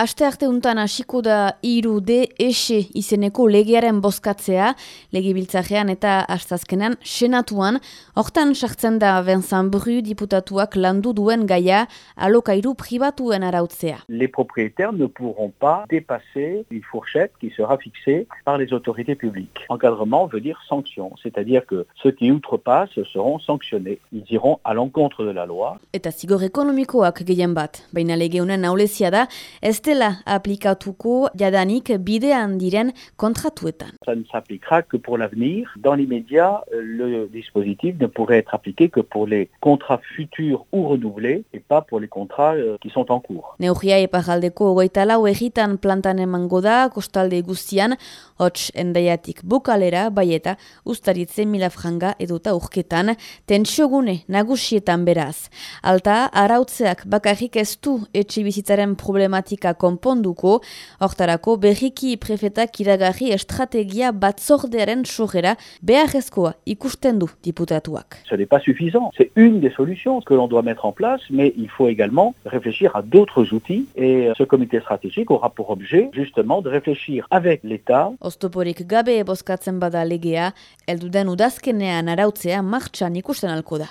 Aste arte untan hasiko da iru de ese izeneko legearen bozkatzea, legibiltzajean eta astazkenan senatuan, hortan sartzen da Vincent Bru diputatuak landu duen gaia alokairu pribatuen arautzea. Les propriétaires ne pourront pas dépasser une fourchette qui sera fixée par les autorités publiques. Encadrement veut dire sanction, c'est-à-dire que ceux qui outrepassent seront sanctionnés. Ils iront à l'encontre de la loi. Eta zigor ekonomikoak gehien bat, baina legeunen naulezia da, ez dela aplikatuko jadanik bidean diren kontratuetan. Ça ne s'appliquera que pour l'avenir. Dans l'immédiat, le dispositif ne pourrait être appliqué que pour les contrats futurs ou renouvelés et pas pour les contrats euh, qui sont en cours. Neurria epajaldeko hogeita lau egitan plantan emango da, kostalde guztian, hots endaiatik bukalera, bai eta ustaritze mila franga eduta urketan, tentsiogune nagusietan beraz. Alta, arautzeak bakarrik ez du etxe bizitzaren problematika konponduko, hortarako berriki prefetak iragarri estrategia batzordearen sogera beharrezkoa ikusten du diputatuak. Ce n'est pas suffisant. C'est une des solutions que l'on doit mettre en place, mais il faut également réfléchir à d'autres outils et ce comité stratégique aura pour objet justement de réfléchir avec l'État. Oztoporik gabe bozkatzen bada legea, elduden udazkenean arautzea martxan ikusten alko da.